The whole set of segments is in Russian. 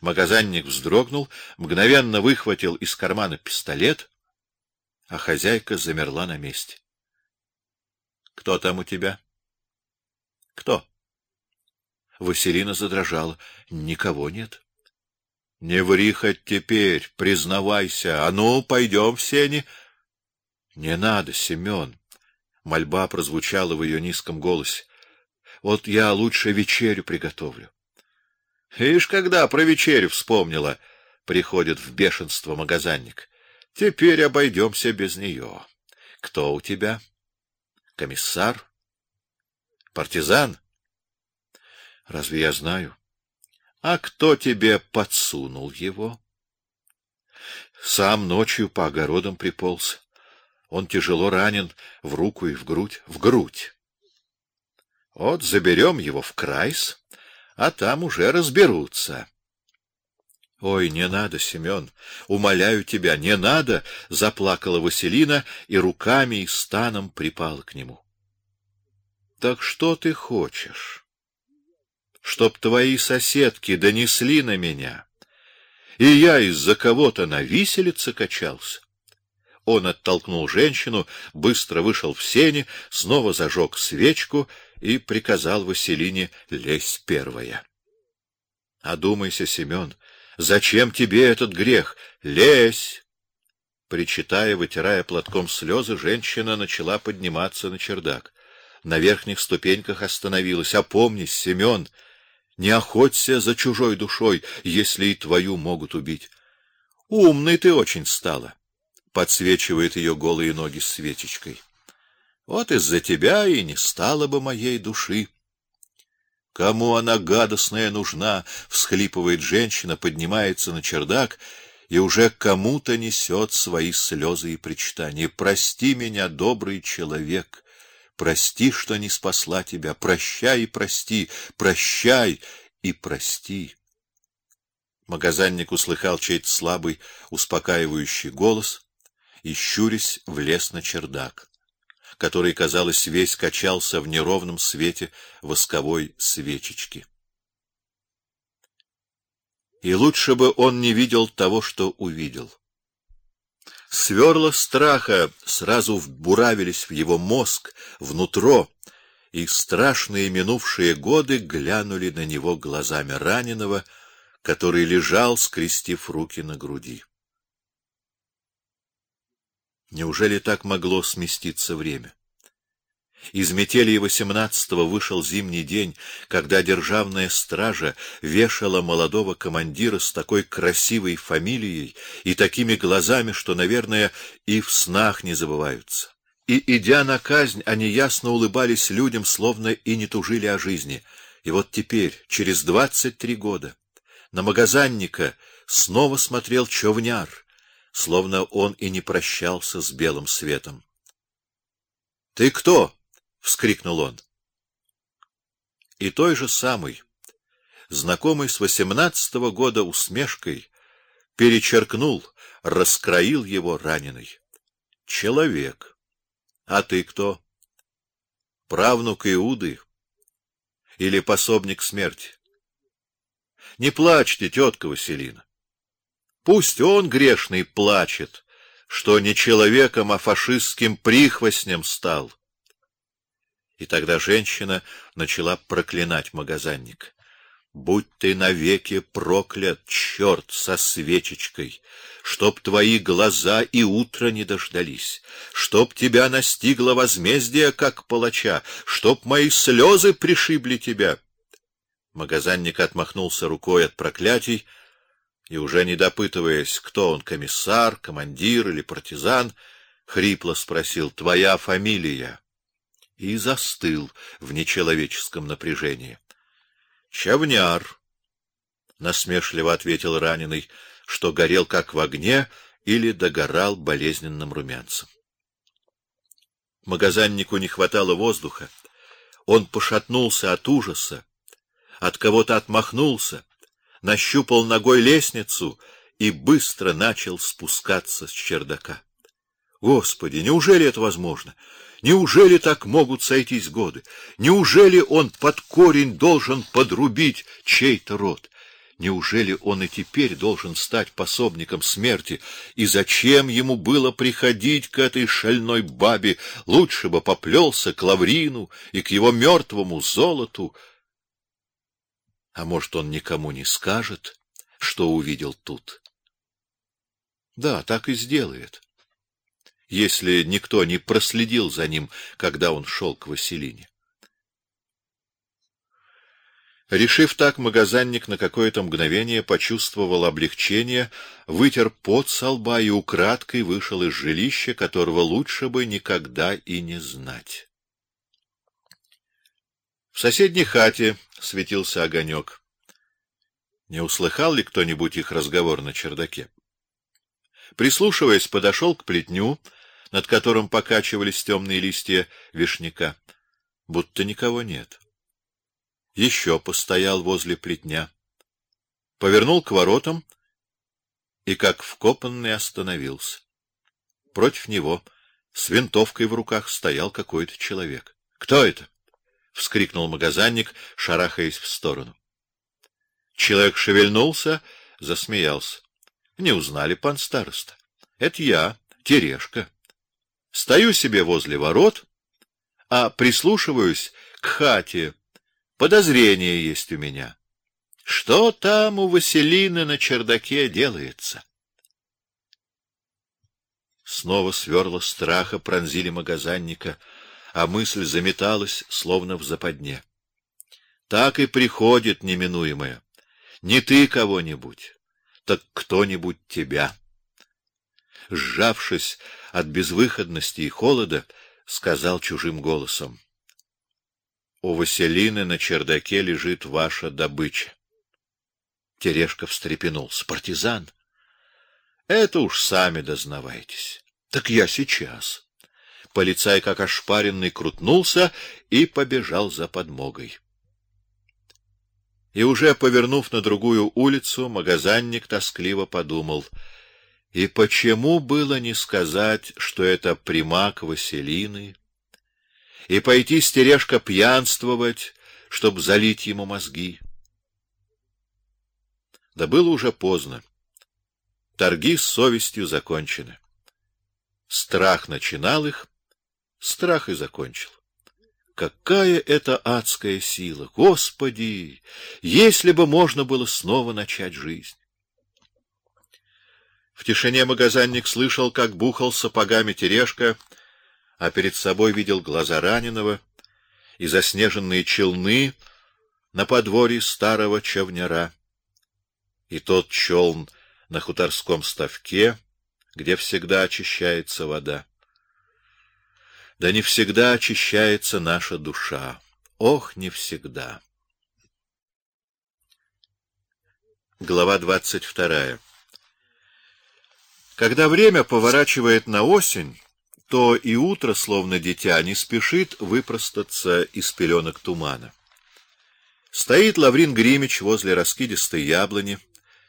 Магазинник вздрогнул, мгновенно выхватил из кармана пистолет, а хозяйка замерла на месте. Кто там у тебя? Кто? Василина задрожала. Никого нет. Не ври хоть теперь, признавайся. А ну, пойдем в сени. Не надо, Семен. Мольба прозвучала в ее низком голосе. Вот я лучше вечерю приготовлю. Ишь, когда про вечерю вспомнила, приходит в бешенство магазинник. Теперь обойдемся без нее. Кто у тебя? Комиссар? Партизан? Разве я знаю? А кто тебе подсунул его? Сам ночью по огородам приполз. Он тяжело ранен в руку и в грудь, в грудь. Вот заберем его в Крайс, а там уже разберутся. Ой, не надо, Семен, умоляю тебя, не надо, заплакала Василина и руками и станом припала к нему. Так что ты хочешь? Чтоб твои соседки донесли на меня, и я из-за кого-то на виселице качался? Он оттолкнул женщину, быстро вышел в сени, снова зажег свечку и приказал Василине лезть первая. Одумайся, Семен, зачем тебе этот грех? Лезь! Причитая, вытирая платком слезы, женщина начала подниматься на чердак. На верхних ступеньках остановилась. Опомнись, Семен, не охоться за чужой душой, если и твою могут убить. Умный ты очень стала. Подсвечивает ее голые ноги свечечкой. Вот из-за тебя и не стало бы моей души. Кому она гадостная нужна? всхлипывает женщина, поднимается на чердак и уже кому-то несет свои слезы и причитания. Прости меня, добрый человек. Прости, что не спасла тебя. Прощай и прости, прощай и прости. Магазинник услыхал чей-то слабый, успокаивающий голос и щурясь влез на чердак который, казалось, весь качался в неровном свете восковой свечечки. И лучше бы он не видел того, что увидел. Сверла страха сразу вбуравились в его мозг, внутро, и страшные минувшие годы глянули на него глазами раненого, который лежал, скрестив руки на груди. Неужели так могло сместиться время? Из метели восемнадцатого вышел зимний день, когда державная стража вешала молодого командира с такой красивой фамилией и такими глазами, что, наверное, и в снах не забываются. И идя на казнь, они ясно улыбались людям, словно и не тужили о жизни. И вот теперь, через двадцать три года, на магазинника снова смотрел човняр, словно он и не прощался с белым светом. Ты кто? вскрикнул он. И той же самой, знакомый с восемнадцатого года усмешкой, перечеркнул, раскроил его раненый. Человек. А ты кто? Правнук Иуды или пособник смерти? Не плачьте, тетка Василина. Пусть он грешный плачет, что не человеком, а фашистским прихвостнем стал. И тогда женщина начала проклинать магазинник. Будь ты навеки проклят, черт со свечечкой, чтоб твои глаза и утро не дождались, чтоб тебя настигло возмездие как палача, чтоб мои слезы пришибли тебя. Магазинник отмахнулся рукой от проклятий и уже не допытываясь, кто он, комиссар, командир или партизан, хрипло спросил: "Твоя фамилия?" И застыл в нечеловеческом напряжении. "Чавняр", насмешливо ответил раненый, что горел как в огне или догорал болезненным румянцем. Магазиннику не хватало воздуха. Он пошатнулся от ужаса, от кого-то отмахнулся нащупал ногой лестницу и быстро начал спускаться с чердака. Господи, неужели это возможно? Неужели так могут сойтись годы? Неужели он под корень должен подрубить чей-то род? Неужели он и теперь должен стать пособником смерти? И зачем ему было приходить к этой шальной бабе? Лучше бы поплелся к Лаврину и к его мертвому золоту. А может, он никому не скажет, что увидел тут? Да, так и сделает. Если никто не проследил за ним, когда он шел к Василине. Решив так, магазинник на какое-то мгновение почувствовал облегчение, вытер пот со лба и украдкой вышел из жилища, которого лучше бы никогда и не знать. В соседней хате светился огонек. Не услыхал ли кто-нибудь их разговор на чердаке? Прислушиваясь, подошел к плетню, над которым покачивались темные листья вишняка. Будто никого нет еще постоял возле плетня, повернул к воротам и как вкопанный остановился. Против него с винтовкой в руках стоял какой-то человек. Кто это? Вскрикнул магазинник, шарахаясь в сторону. Человек шевельнулся, засмеялся. Не узнали пан староста. Это я, Терешка. Стою себе возле ворот, а прислушиваюсь к хате Подозрение есть у меня. Что там у Василины на чердаке делается? Снова сверла страха пронзили магазинника, а мысль заметалась, словно в западне. Так и приходит неминуемое. Не ты кого-нибудь, так кто-нибудь тебя. Сжавшись от безвыходности и холода, сказал чужим голосом: у Василины на чердаке лежит ваша добыча. Терешка встрепенулся. Партизан? Это уж сами дознавайтесь. Так я сейчас. Полицай, как ошпаренный, крутнулся и побежал за подмогой. И уже повернув на другую улицу, магазинник тоскливо подумал: и почему было не сказать, что это примак Василины? и пойти стережка пьянствовать, чтоб залить ему мозги. Да было уже поздно. Торги с совестью закончены. Страх начинал их, страх и закончил. Какая это адская сила, Господи! Если бы можно было снова начать жизнь. В тишине магазинник слышал, как бухал сапогами Терешка, а перед собой видел глаза раненого и заснеженные челны на подворье старого човняра. И тот челн на хуторском ставке, где всегда очищается вода. Да не всегда очищается наша душа. Ох, не всегда. Глава двадцать вторая. Когда время поворачивает на осень, то и утро, словно дитя, не спешит выпростаться из пеленок тумана. Стоит Лаврин Гримич возле раскидистой яблони,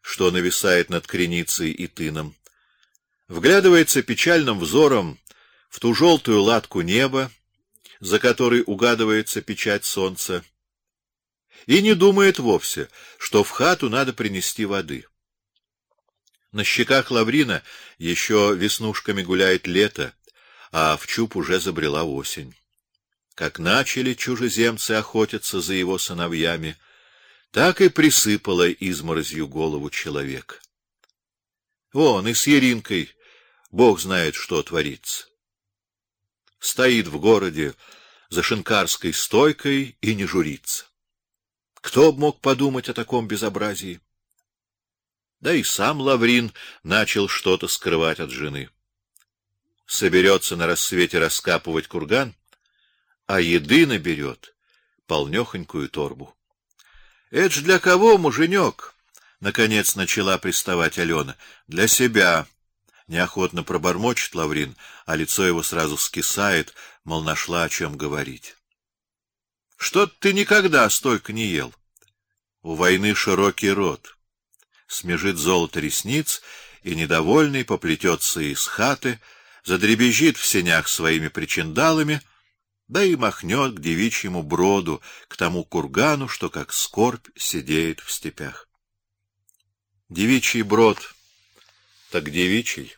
что нависает над креницей и тыном. Вглядывается печальным взором в ту желтую латку неба, за которой угадывается печать солнца, и не думает вовсе, что в хату надо принести воды. На щеках Лаврина еще веснушками гуляет лето, а в чуб уже забрела осень. Как начали чужеземцы охотиться за его сыновьями, так и присыпала изморозью голову человек. Вон и с Еринкой Бог знает, что творится. Стоит в городе за шинкарской стойкой и не журится. Кто б мог подумать о таком безобразии? Да и сам Лаврин начал что-то скрывать от жены соберется на рассвете раскапывать курган, а еды наберет полнёхонькую торбу. Это ж для кого, муженек? наконец начала приставать Алена. Для себя. Неохотно пробормочет Лаврин, а лицо его сразу скисает, мол, нашла о чем говорить. Что ты никогда столько не ел? У войны широкий рот. Смежит золото ресниц и недовольный поплетется из хаты, задребезжит в сенях своими причиндалами, да и махнет к девичьему броду, к тому кургану, что как скорбь сидеет в степях. Девичий брод, так девичий.